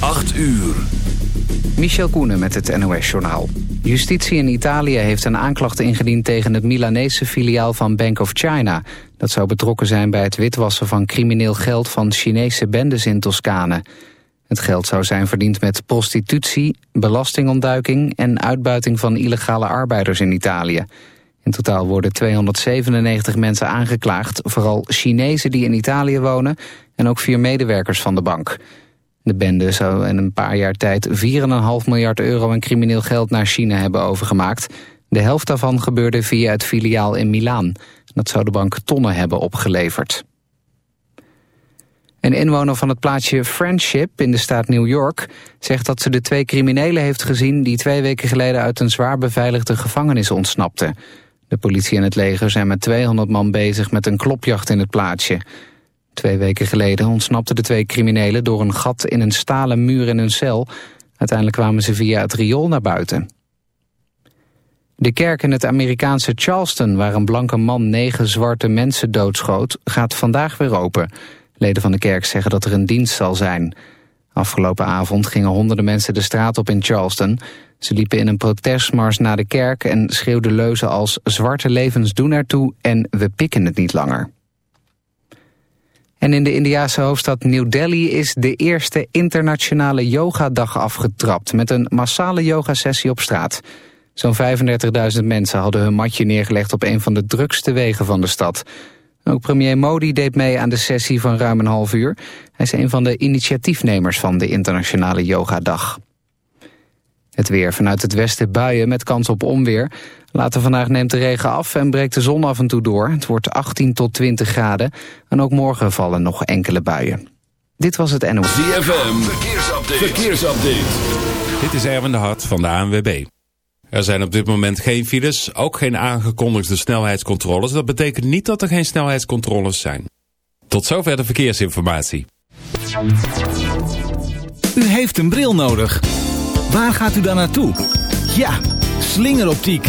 8 uur. Michel Koenen met het NOS-journaal. Justitie in Italië heeft een aanklacht ingediend tegen het Milanese filiaal van Bank of China. Dat zou betrokken zijn bij het witwassen van crimineel geld van Chinese bendes in Toscane. Het geld zou zijn verdiend met prostitutie, belastingontduiking en uitbuiting van illegale arbeiders in Italië. In totaal worden 297 mensen aangeklaagd, vooral Chinezen die in Italië wonen en ook vier medewerkers van de bank. De bende zou in een paar jaar tijd 4,5 miljard euro aan crimineel geld naar China hebben overgemaakt. De helft daarvan gebeurde via het filiaal in Milaan. Dat zou de bank tonnen hebben opgeleverd. Een inwoner van het plaatsje Friendship in de staat New York zegt dat ze de twee criminelen heeft gezien die twee weken geleden uit een zwaar beveiligde gevangenis ontsnapten. De politie en het leger zijn met 200 man bezig met een klopjacht in het plaatsje. Twee weken geleden ontsnapten de twee criminelen door een gat in een stalen muur in hun cel. Uiteindelijk kwamen ze via het riool naar buiten. De kerk in het Amerikaanse Charleston, waar een blanke man negen zwarte mensen doodschoot, gaat vandaag weer open. Leden van de kerk zeggen dat er een dienst zal zijn. Afgelopen avond gingen honderden mensen de straat op in Charleston. Ze liepen in een protestmars naar de kerk en schreeuwden leuzen als zwarte levens doen ertoe en we pikken het niet langer. En in de Indiase hoofdstad New Delhi is de eerste internationale yogadag afgetrapt... met een massale yogasessie op straat. Zo'n 35.000 mensen hadden hun matje neergelegd op een van de drukste wegen van de stad. Ook premier Modi deed mee aan de sessie van ruim een half uur. Hij is een van de initiatiefnemers van de internationale yogadag. Het weer vanuit het westen buien met kans op onweer. Later vandaag neemt de regen af en breekt de zon af en toe door. Het wordt 18 tot 20 graden. En ook morgen vallen nog enkele buien. Dit was het NOS. ZFM, verkeersupdate. verkeersupdate. Dit is Erwin de Hart van de ANWB. Er zijn op dit moment geen files, ook geen aangekondigde snelheidscontroles. Dat betekent niet dat er geen snelheidscontroles zijn. Tot zover de verkeersinformatie. U heeft een bril nodig. Waar gaat u dan naartoe? Ja, slingeroptiek.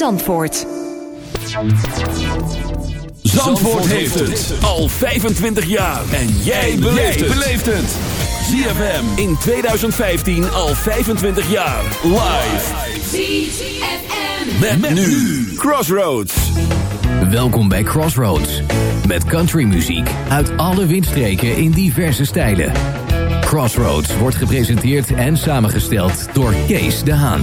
Zandvoort. Zandvoort heeft het al 25 jaar. En jij beleeft het. ZFM in 2015 al 25 jaar. Live. ZFM. Met, nu. Crossroads. Welkom bij Crossroads. Met countrymuziek uit alle windstreken in diverse stijlen. Crossroads wordt gepresenteerd en samengesteld door Kees de Haan.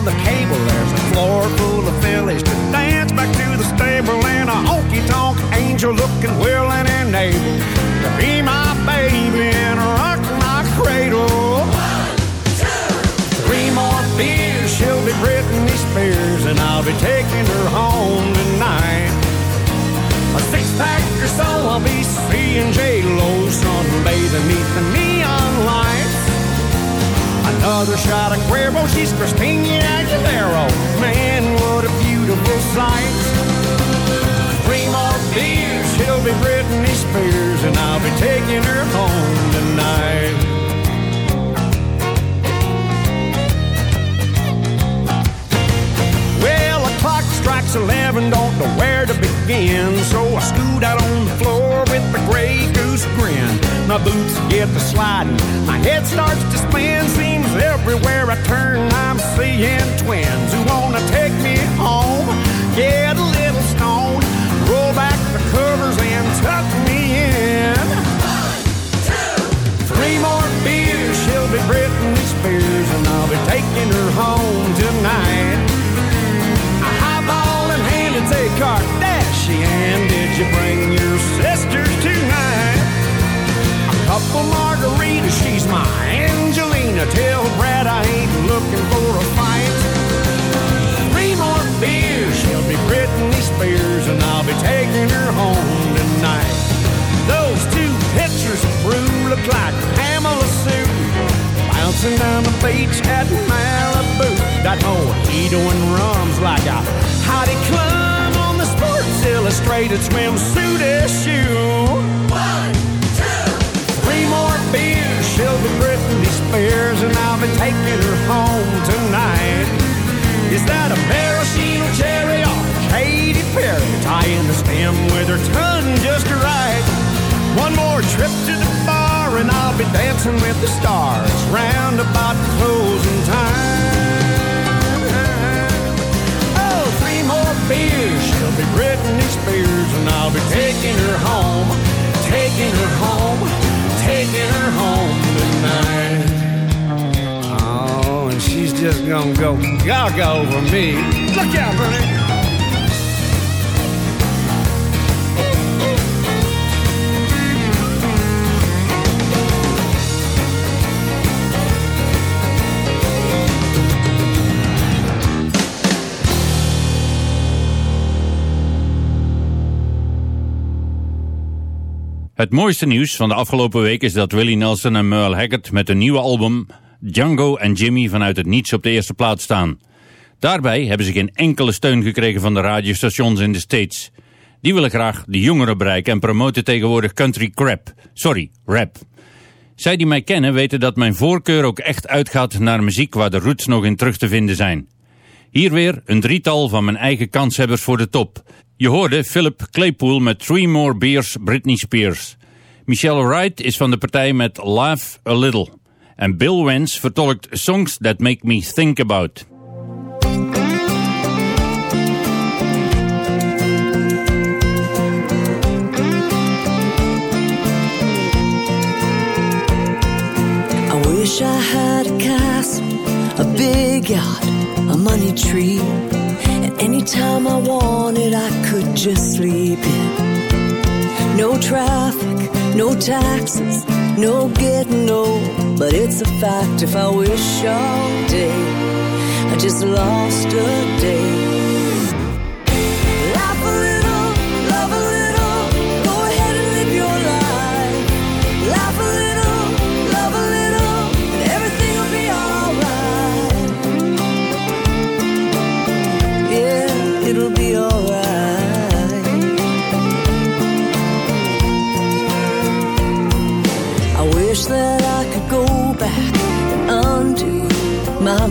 on the cable. There's a floor full of fillies to dance back to the stable. And a honky tonk angel looking willing and able to be my baby and rock my cradle. One, two, three more beers, she'll be Britney Spears, and I'll be taking her home tonight. A six pack or so, I'll be seeing J Lo sunbathing beneath the neon lights. Another shot of Cuervo, she's Christine sight. Three more beers, she'll be Britney Spears, and I'll be taking her home tonight. Well, the clock strikes 11, don't know where to begin. So I scoot out on the floor with a gray goose grin. My boots get to sliding, my head starts to spin. Seems everywhere I turn, I'm seeing twins who wanna take. Get a little stoned, roll back the covers and tuck me in. Three more beers, she'll be Britney Spears, and I'll be taking her home tonight. A highball in hand and say, Kardashian, did you bring your sisters tonight? A couple margaritas, she's my Angelina. Tell Brad I ain't looking and I'll be taking her home tonight. Those two pictures of Brew look like Pamela Sue bouncing down the beach at Malibu. Got mojito and rums like a Heidi Klum on the Sports Illustrated swimsuit issue. One, two, three more beers. She'll be Britney Spears, and I'll be taking her home tonight. Is that a maraschino cherry Katy Perry? Tying the stem with her tongue just right. One more trip to the bar and I'll be dancing with the stars round about closing time. Oh, three more beers, she'll be Britney Spears and I'll be taking her home, taking her home, taking her home tonight. Oh, and she's just gonna go gaga over me. Look out, Bernie. Het mooiste nieuws van de afgelopen week is dat Willie Nelson en Merle Haggard met een nieuwe album Django en Jimmy vanuit het niets op de eerste plaats staan. Daarbij hebben ze geen enkele steun gekregen van de radiostations in de States. Die willen graag de jongeren bereiken en promoten tegenwoordig country crap. Sorry, rap. Zij die mij kennen weten dat mijn voorkeur ook echt uitgaat naar muziek waar de roots nog in terug te vinden zijn. Hier weer een drietal van mijn eigen kanshebbers voor de top. Je hoorde Philip Claypool met Three More Beers Britney Spears. Michelle Wright is van de partij met Laugh a Little. En Bill Wentz vertolkt Songs That Make Me Think About. I wish I had a a big yacht, a money tree. And anytime I wanted, I could just sleep in. No traffic, no taxes, no getting old. But it's a fact if I wish all day, I just lost a day.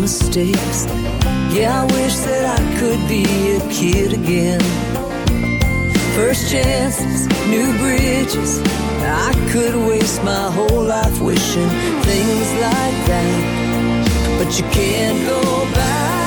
Mistakes. Yeah, I wish that I could be a kid again. First chances, new bridges. I could waste my whole life wishing things like that. But you can't go back.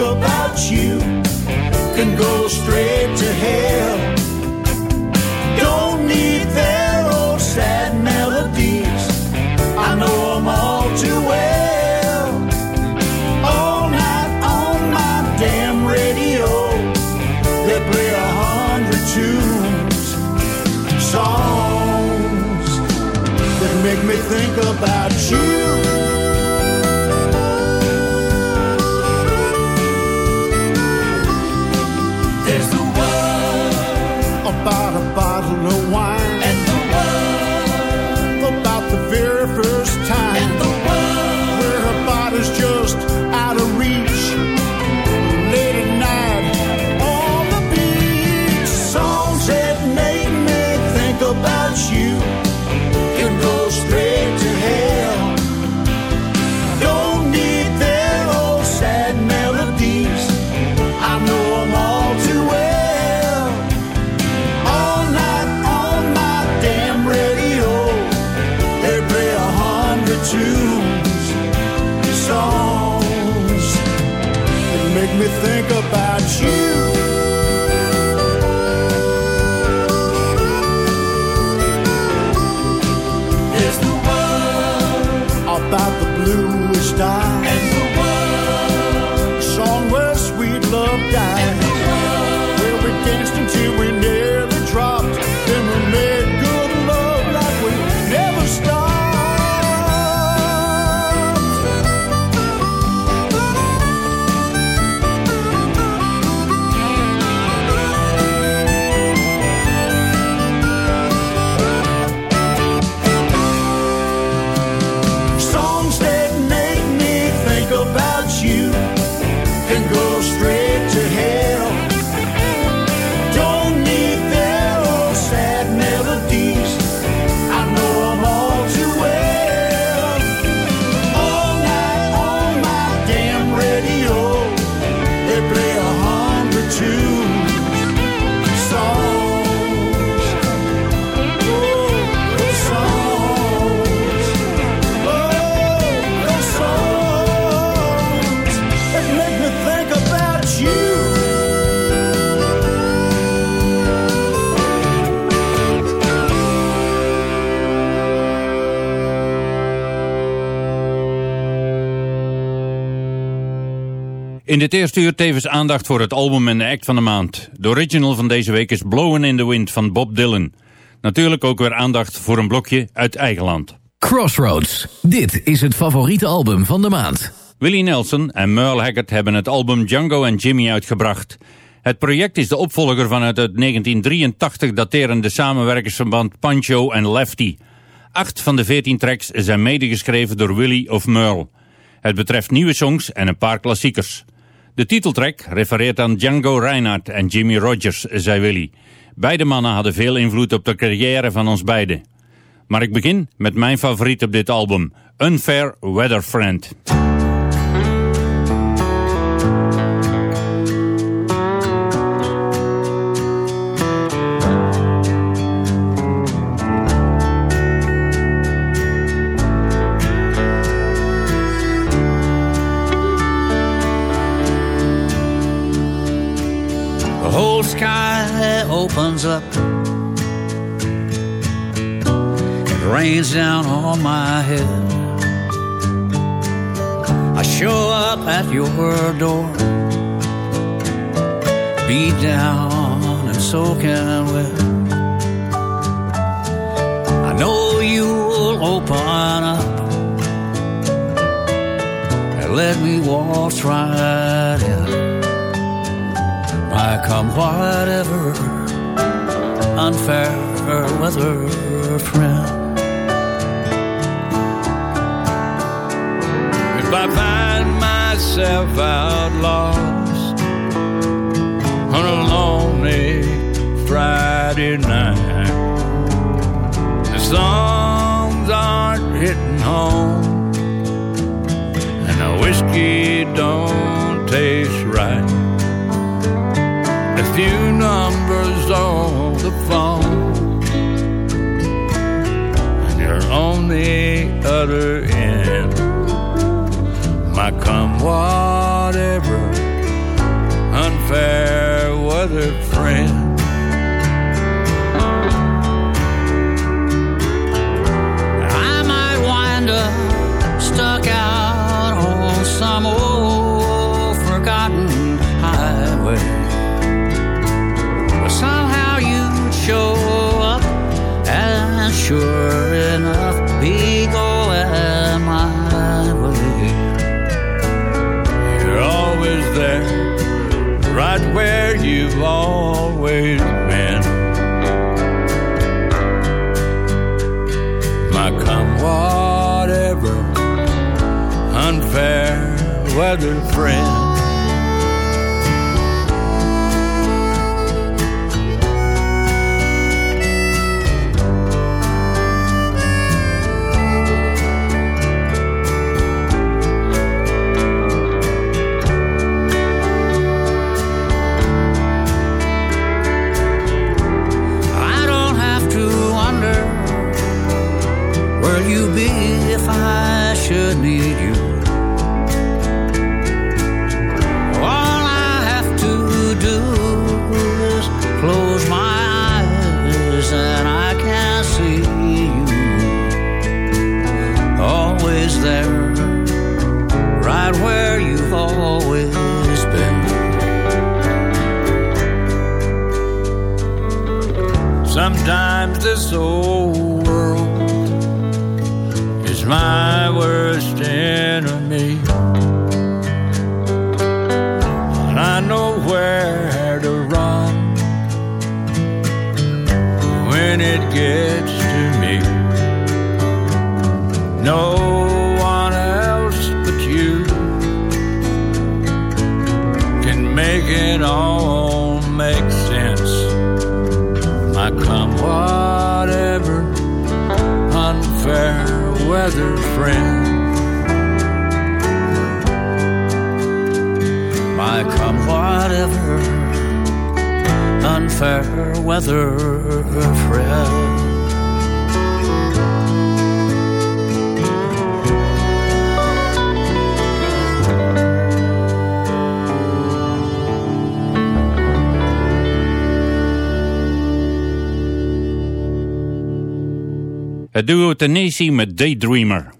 about you can go straight to hell. Dit eerste uur tevens aandacht voor het album en de act van de maand. De original van deze week is Blowin' in the Wind van Bob Dylan. Natuurlijk ook weer aandacht voor een blokje uit eigen land. Crossroads. Dit is het favoriete album van de maand. Willie Nelson en Merle Haggard hebben het album Django and Jimmy uitgebracht. Het project is de opvolger van het uit 1983 daterende samenwerkersverband Pancho en Lefty. Acht van de veertien tracks zijn medegeschreven door Willie of Merle. Het betreft nieuwe songs en een paar klassiekers. De titeltrack refereert aan Django Reinhardt en Jimmy Rogers, zei Willie. Beide mannen hadden veel invloed op de carrière van ons beiden. Maar ik begin met mijn favoriet op dit album, Unfair Weather Friend. Sky opens up. It rains down on my head. I show up at your door, beat down and soaking wet. I know you'll open up and let me waltz right in. I come whatever unfair weather friend. If I find myself out lost on a lonely Friday night, the songs aren't hitting home, and the whiskey don't taste right a few numbers on the phone, and you're on the other end. My come whatever, unfair weather friend. show up, and sure enough, be going my way. You're always there, right where you've always been. My come whatever, unfair weather friend. Het duo Tennessee met Daydreamer.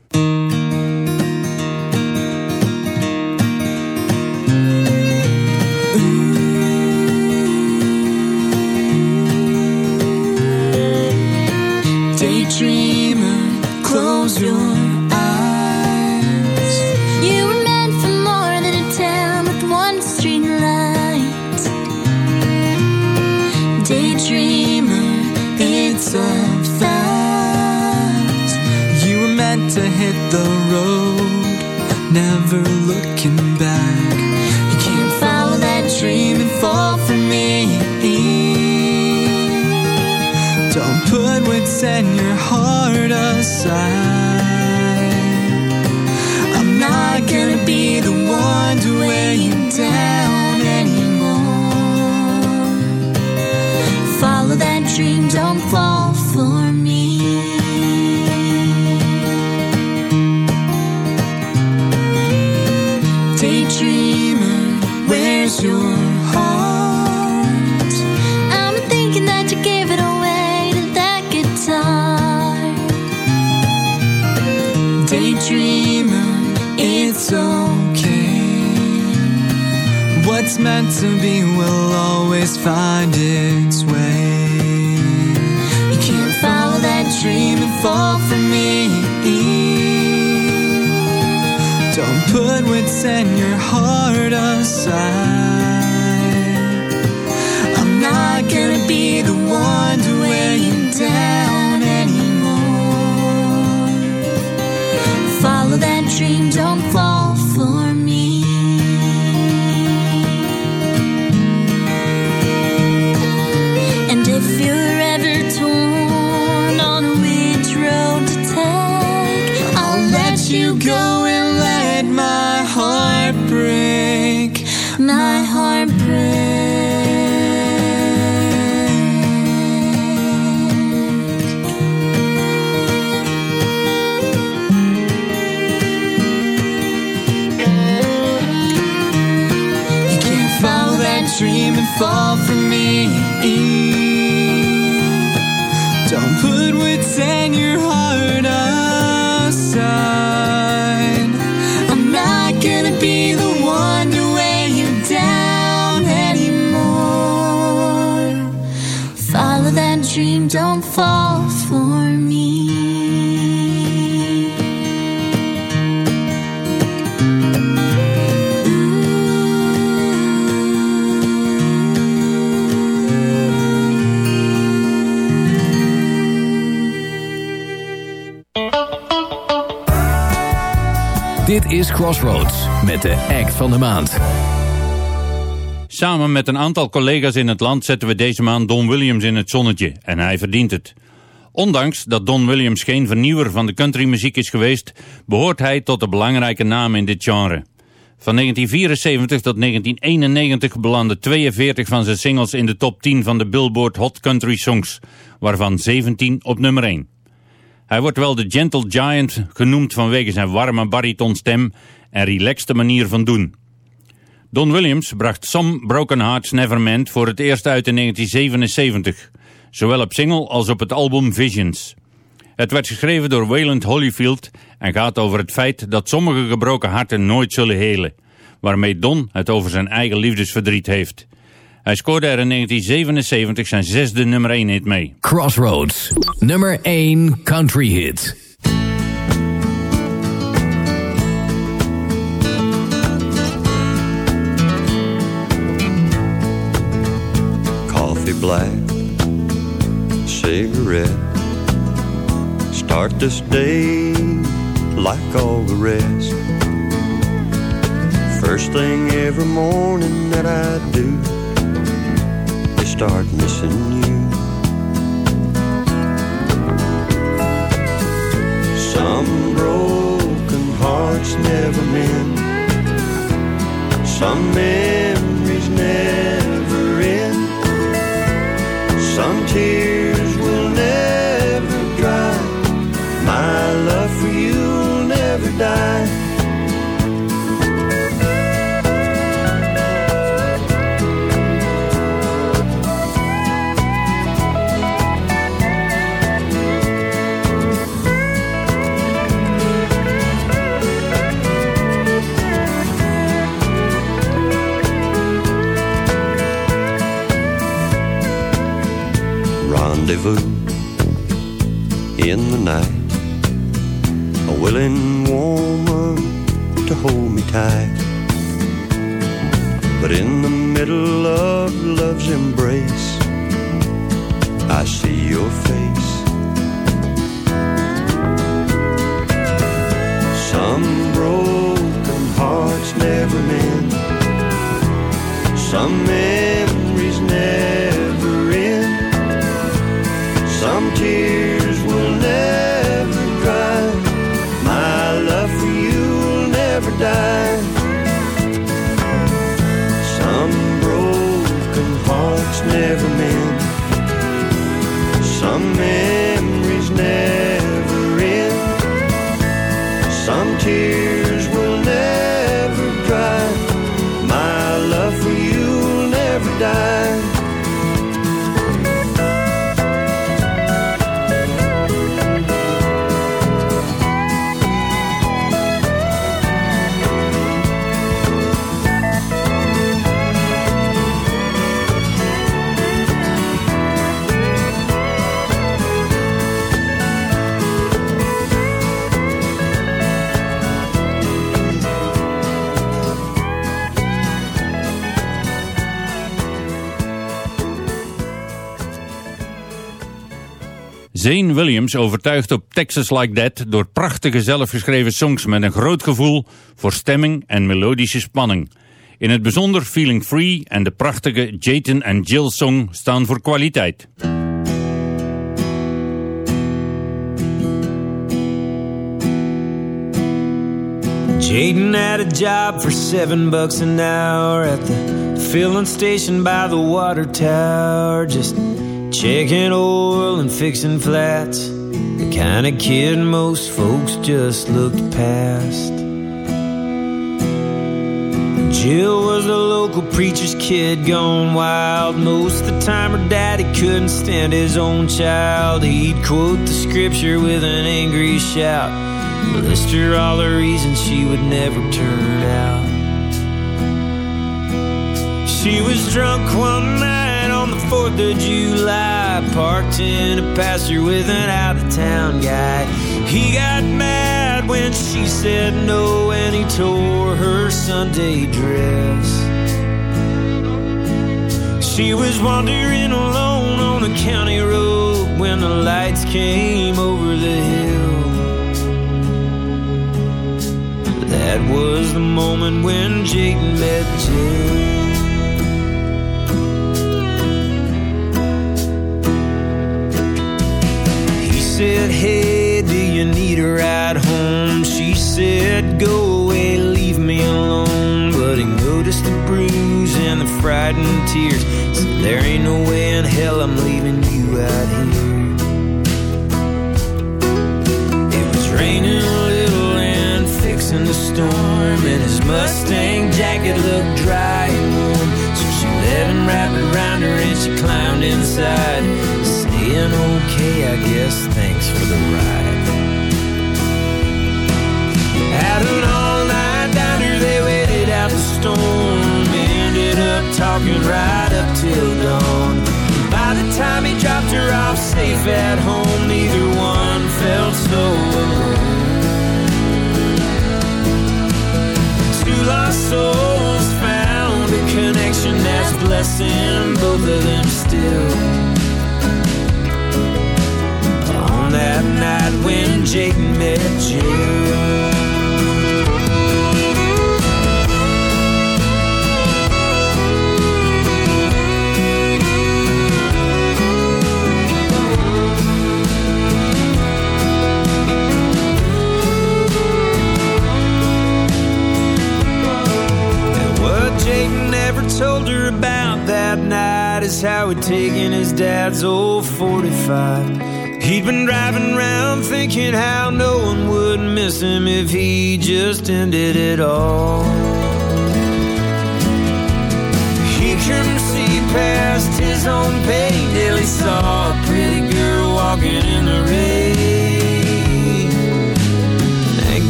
Be the one Crossroads met de act van de maand. Samen met een aantal collega's in het land zetten we deze maand Don Williams in het zonnetje. En hij verdient het. Ondanks dat Don Williams geen vernieuwer van de countrymuziek is geweest, behoort hij tot de belangrijke namen in dit genre. Van 1974 tot 1991 belanden 42 van zijn singles in de top 10 van de Billboard Hot Country Songs, waarvan 17 op nummer 1. Hij wordt wel de Gentle Giant genoemd vanwege zijn warme baritonstem en relaxte manier van doen. Don Williams bracht Some Broken Hearts Never Meant voor het eerst uit in 1977, zowel op single als op het album Visions. Het werd geschreven door Wayland Holyfield en gaat over het feit dat sommige gebroken harten nooit zullen helen, waarmee Don het over zijn eigen liefdesverdriet heeft. Hij scoorde er in 1977 zijn zesde nummer 1 hit mee. Crossroads, nummer 1 country hit. Coffee black, cigarette. Start this day like all the rest. First thing every morning that I do start missing you. Some broken hearts never mend. Some memories rendezvous in the night. A willing woman to hold me tight. But in the middle of love's embrace, I see your face. Some broken hearts never mend. Some memories Zane Williams overtuigt op Texas Like That door prachtige zelfgeschreven songs met een groot gevoel voor stemming en melodische spanning. In het bijzonder Feeling Free en de prachtige Jayton en Jill song staan voor kwaliteit. Jaden had a job for seven bucks an hour at the filling station by the water tower. Just checking oil and fixing flats. The kind of kid most folks just looked past. Jill was a local preacher's kid gone wild. Most of the time her daddy couldn't stand his own child. He'd quote the scripture with an angry shout. List her all the reasons she would never turn out. She was drunk one night 4th of July, parked in a pasture with an out of town guy. He got mad when she said no, and he tore her Sunday dress. She was wandering alone on a county road when the lights came over the hill. That was the moment when Jayden met Jill. Said, Hey, do you need a ride home? She said, Go away, leave me alone. But he noticed the bruise and the frightened tears. Said, There ain't no way in hell I'm leaving you out here. It was raining a little and fixing the storm, and his Mustang jacket looked dry and warm. So she let him wrap it around her and she climbed inside, saying, Okay, I guess for the ride. At an all night diner, they waited out the storm, ended up talking right up till dawn. By the time he dropped her off safe at home, neither one felt so alone. Two lost souls found a connection that's blessing both of them still. Jake met Jill. Told her about that night is how he'd taken his dad's old 45. Just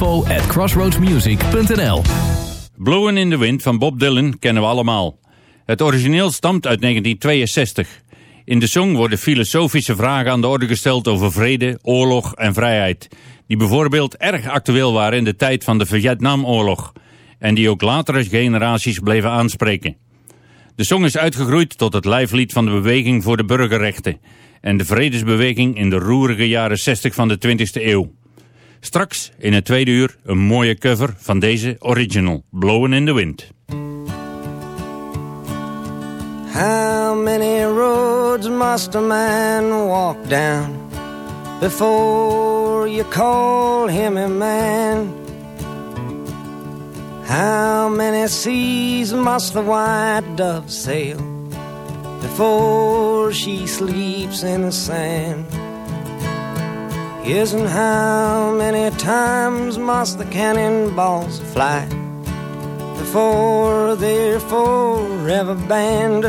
info at crossroadsmusic.nl Blowin' in the Wind van Bob Dylan kennen we allemaal. Het origineel stamt uit 1962. In de song worden filosofische vragen aan de orde gesteld over vrede, oorlog en vrijheid. Die bijvoorbeeld erg actueel waren in de tijd van de Vietnamoorlog. En die ook latere generaties bleven aanspreken. De song is uitgegroeid tot het lijflied van de beweging voor de burgerrechten. En de vredesbeweging in de roerige jaren 60 van de 20e eeuw. Straks in het tweede uur een mooie cover van deze original, Blowin' in the Wind. How many roads must a man walk down before you call him a man? How many seas must the white dove sail before she sleeps in the sand? Yes, and how many times must the cannonballs fly before they're forever banned?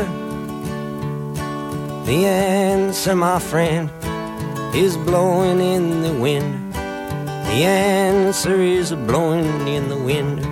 The answer, my friend, is blowing in the wind. The answer is blowing in the wind.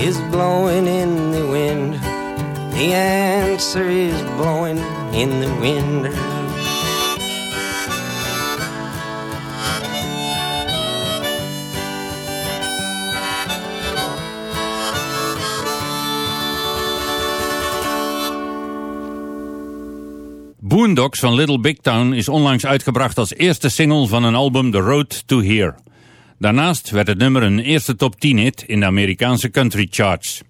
is blowing in the wind. The answer is blowing in the wind. Boondocks van Little Big Town is onlangs uitgebracht als eerste single van een album The Road to Here. Daarnaast werd het nummer een eerste top 10 hit in de Amerikaanse country charts.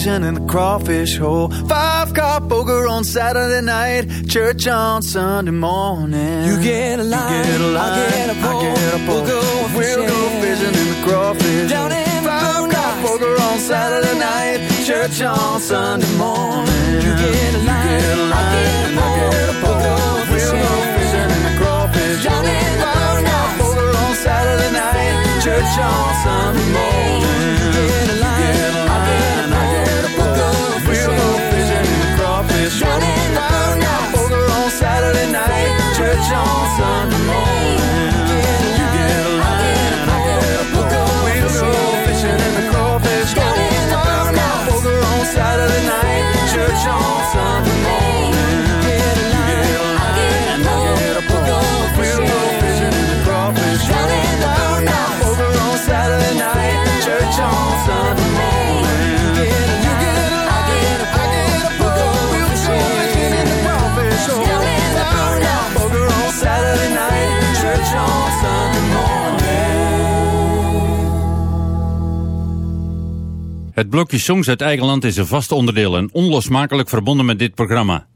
vision in the crawfish hole. Five car poker on Saturday night, church on Sunday morning. You get a line, you get a line, I get a pole. Get a pole. We'll go fishing, we'll go fishing in the crawfish. Down in Five car poker on Saturday night, church on Sunday morning. You get a line, you get a line, I get a pole. We'll go fishing, in the crawfish. Down Five car poker on Saturday night, church on Sunday morning. Johnson. Het blokje Songs uit eigen land is een vast onderdeel en onlosmakelijk verbonden met dit programma.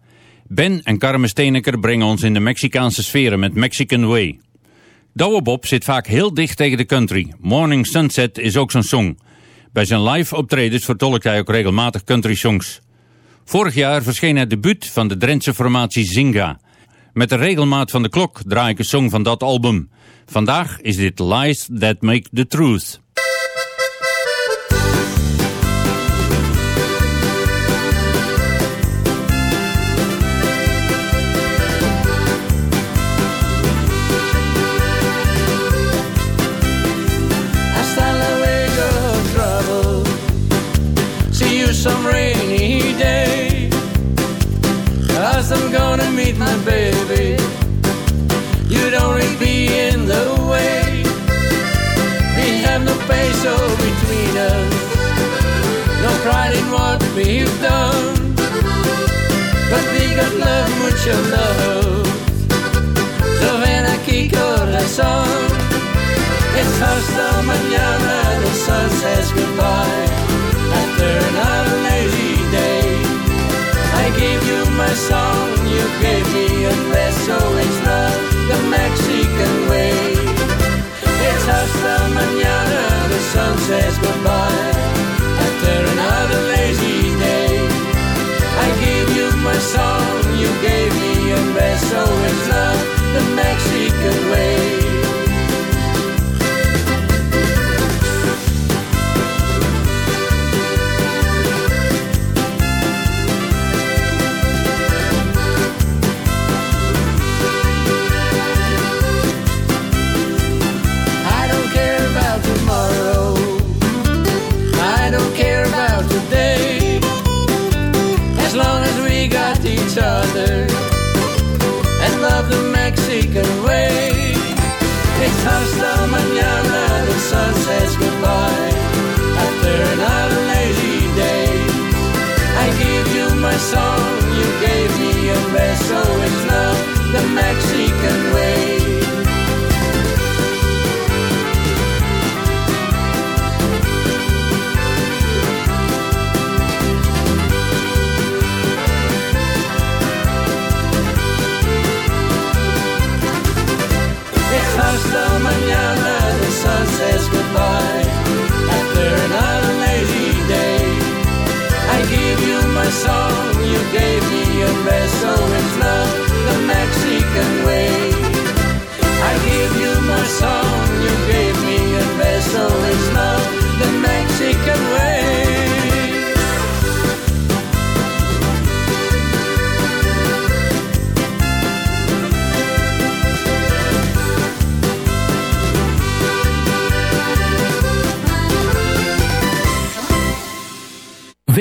Ben en Carmen Steeneker brengen ons in de Mexicaanse sferen met Mexican Way. Douwe Bob zit vaak heel dicht tegen de country. Morning Sunset is ook zo'n song. Bij zijn live optredens vertolkt hij ook regelmatig country songs. Vorig jaar verscheen het debuut van de Drentse formatie Zinga. Met de regelmaat van de klok draai ik een song van dat album. Vandaag is dit Lies That Make the Truth. Gonna meet my baby. You don't be in the way. We have no peso between us. No pride in what we've done. But we got love, mucho love. So ven aquí corazón. It's hasta mañana, the sun says goodbye After another lazy day I gave you my song, you gave me a beso It's not the Mexican way. It's hasta mañana, the sun says goodbye. After another lazy day I gave you my song, you gave me a beso It's not the Mexican way each other and love the Mexican way. It's hasta mañana, the sun says goodbye. After another lazy day, I gave you my song, you gave me a beso. It's not song, you gave me a beso.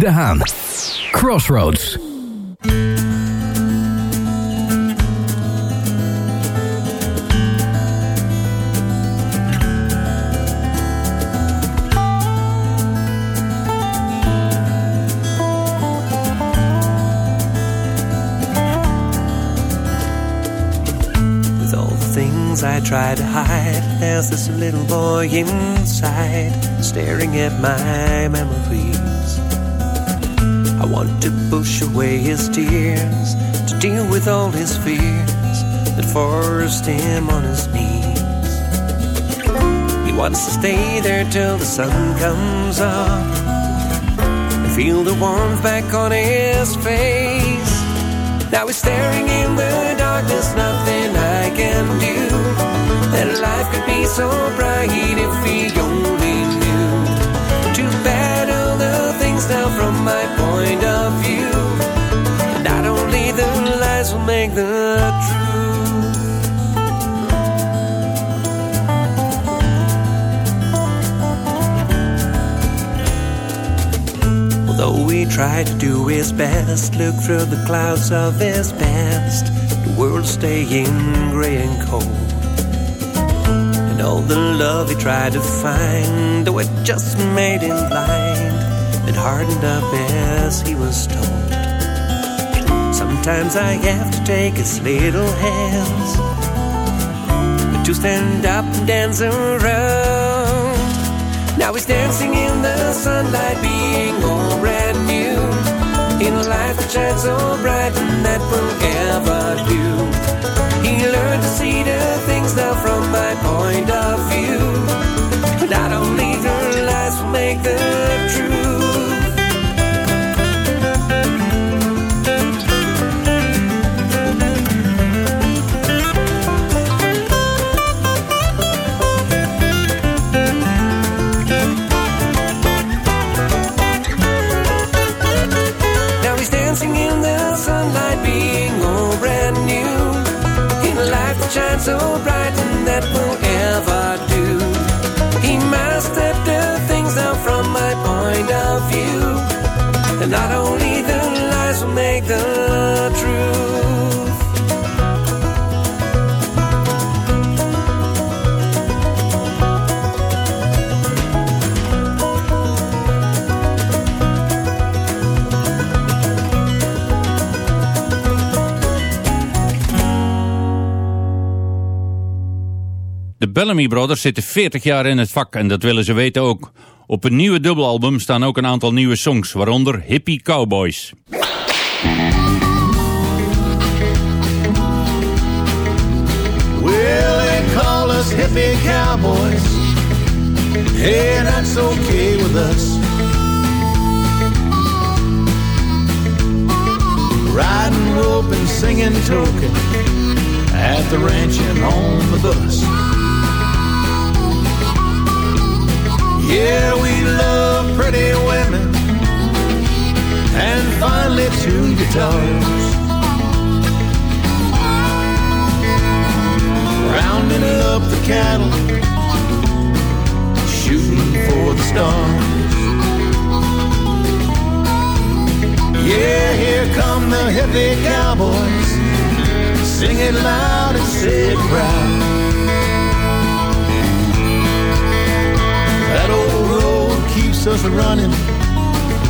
De Haan. Crossroads. With all the things I try to hide, there's this little boy inside staring at my memories. Want to push away his tears, to deal with all his fears that forced him on his knees. He wants to stay there till the sun comes up and feel the warmth back on his face. Now he's staring in the darkness, nothing I can do. That life could be so bright if he only now from my point of view. And not only the lies will make the truth. Although we try to do his best, look through the clouds of his past, the world's staying gray and cold. And all the love he tried to find, though it just made him blind, it hardened up as he was told. Sometimes I have to take his little hands to stand up and dance around. Now he's dancing in the sunlight, being all brand new. In a life that shines so bright and that will ever do. He learned to see the things now from my point of view. Not only the lies will make the truth. Bellamy Brothers zitten 40 jaar in het vak en dat willen ze weten ook. Op een nieuwe dubbelalbum staan ook een aantal nieuwe songs, waaronder Hippie Cowboys. Well, they call us hippie cowboys. Hey, that's okay with us. Riding rope and singing token at the ranch and on the bus. Yeah, we love pretty women and finally two guitars. Rounding up the cattle, shooting for the stars. Yeah, here come the hippie cowboys, sing it loud and say proud. Keeps us running,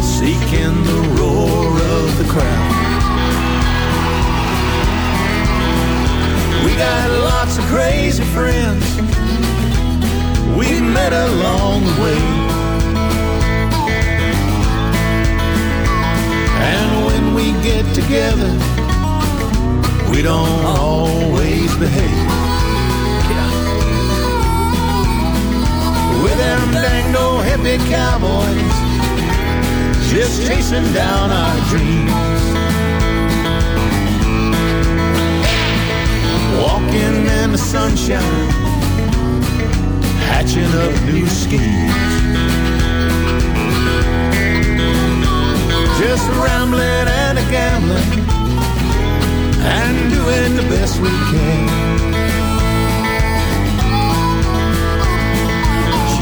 seeking the roar of the crowd. We got lots of crazy friends we met along the way. And when we get together, we don't always behave. Them dang old hippie cowboys, just chasing down our dreams. Walking in the sunshine, hatching up new schemes. Just rambling and a gambling, and doing the best we can.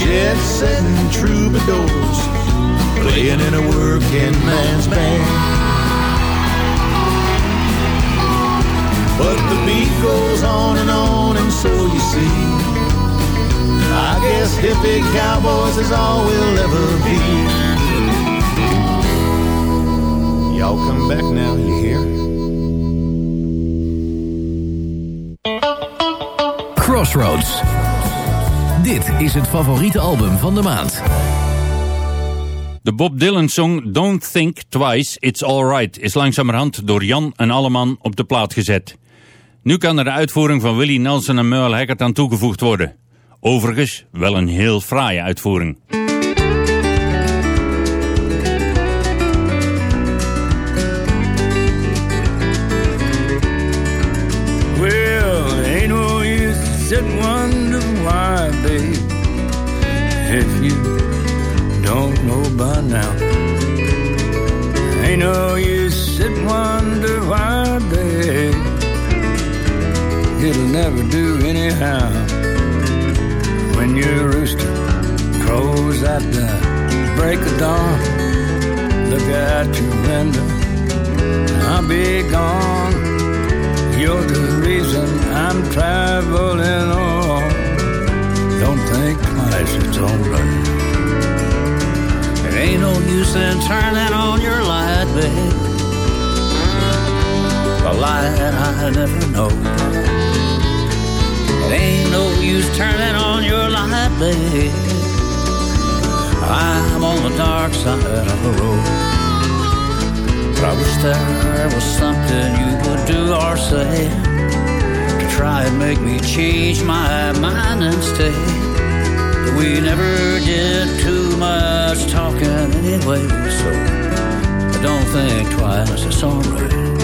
Jet setting troubadours, playing in a working man's band. But the beat goes on and on, and so you see. I guess hippie cowboys is all we'll ever be. Y'all come back now, you hear? Crossroads. Dit is het favoriete album van de maand. De Bob Dylan song Don't Think Twice, It's Alright is langzamerhand door Jan en Alleman op de plaat gezet. Nu kan er de uitvoering van Willie Nelson en Merle Haggard aan toegevoegd worden. Overigens wel een heel fraaie uitvoering. At the break of dawn, look out your window. I'll be gone. You're the reason I'm traveling on. Don't think twice, it's alright. There ain't no use in turning on your light, babe. A light I never know. It ain't no use turning on your light, babe. I'm on the dark side of the road. But I wish there was something you would do or say to try and make me change my mind and stay. But we never did too much talking anyway, so I don't think twice, it's alright.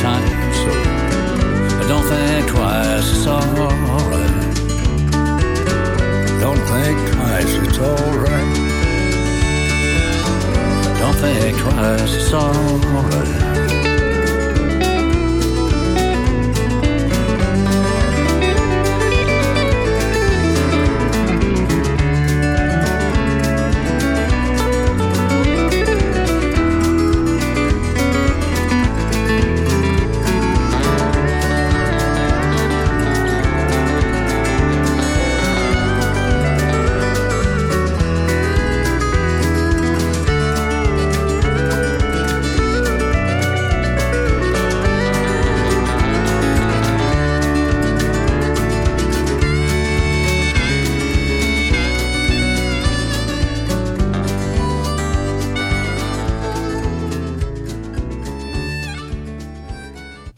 Time, so don't think twice, it's alright. Don't think twice, it's alright. Don't think twice, it's alright.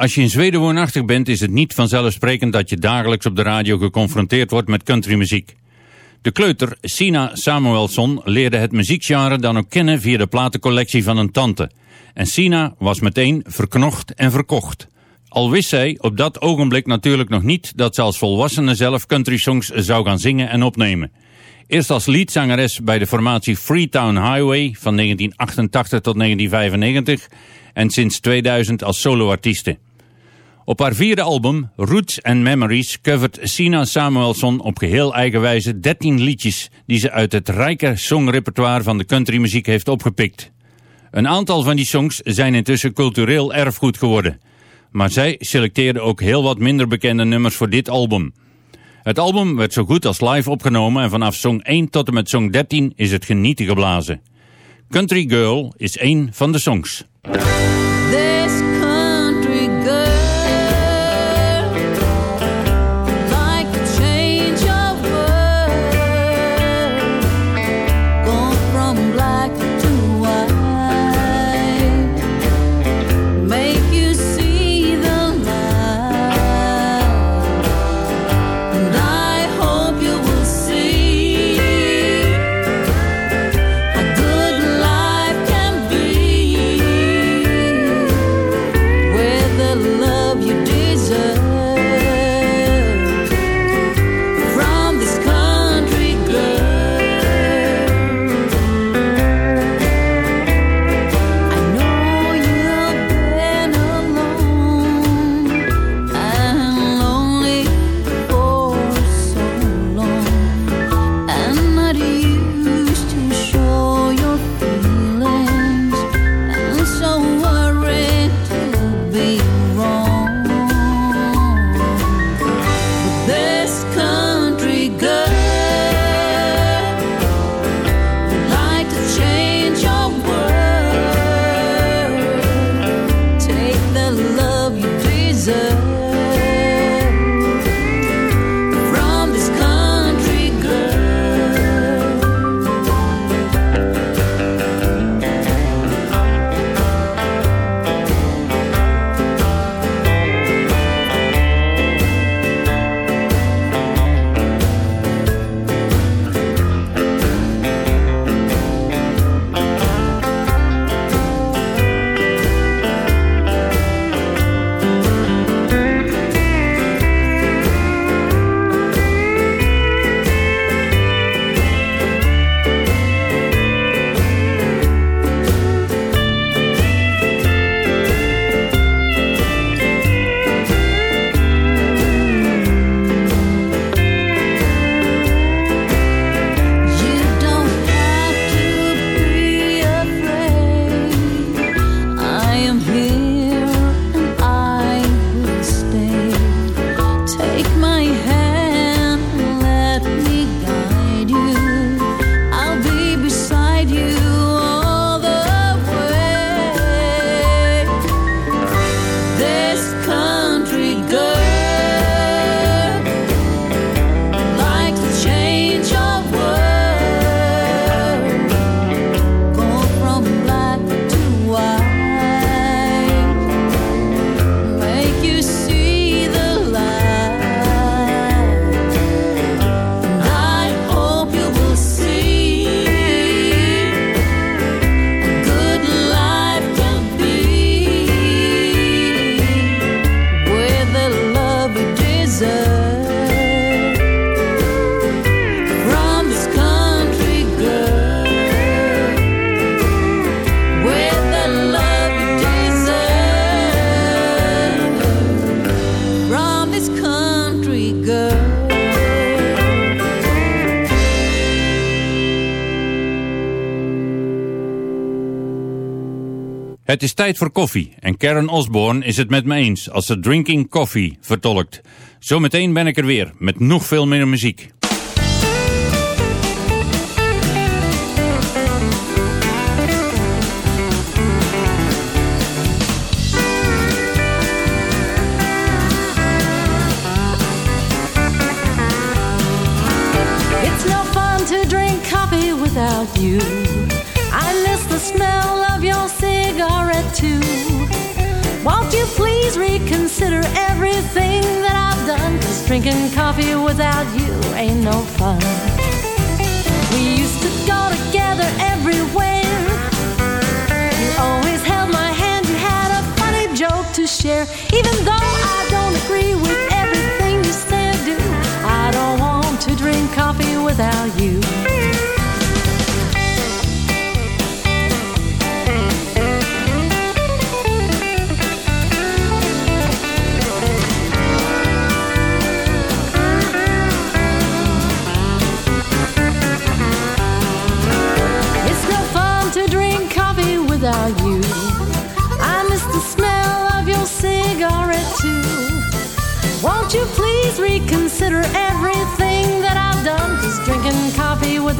Als je in Zweden woonachtig bent is het niet vanzelfsprekend dat je dagelijks op de radio geconfronteerd wordt met countrymuziek. De kleuter Sina Samuelsson leerde het muziekgenre dan ook kennen via de platencollectie van een tante. En Sina was meteen verknocht en verkocht. Al wist zij op dat ogenblik natuurlijk nog niet dat ze als volwassene zelf country songs zou gaan zingen en opnemen. Eerst als leadzangeres bij de formatie Freetown Highway van 1988 tot 1995 en sinds 2000 als soloartieste. Op haar vierde album, Roots and Memories, covert Sina Samuelson op geheel eigen wijze 13 liedjes die ze uit het rijke songrepertoire van de countrymuziek heeft opgepikt. Een aantal van die songs zijn intussen cultureel erfgoed geworden. Maar zij selecteerde ook heel wat minder bekende nummers voor dit album. Het album werd zo goed als live opgenomen en vanaf song 1 tot en met song 13 is het genieten geblazen. Country Girl is één van de songs. Het is tijd voor koffie en Karen Osborne is het met me eens als ze Drinking Coffee vertolkt. Zometeen ben ik er weer met nog veel meer muziek. Drinking coffee without you ain't no fun.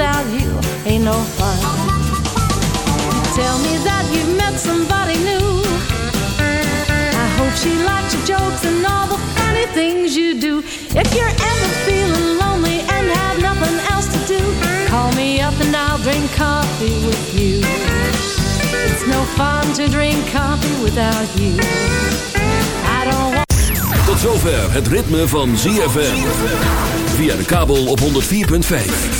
Without you ain't no fun. Tell me that you've met somebody new. I hope she likes your jokes and all the funny things you do. If you're ever feeling lonely and have nothing else to do, call me up and I'll drink coffee with you. It's no fun to drink coffee without you. I don't want Tot zover het ritme van ZFM. Via de kabel op 104.5.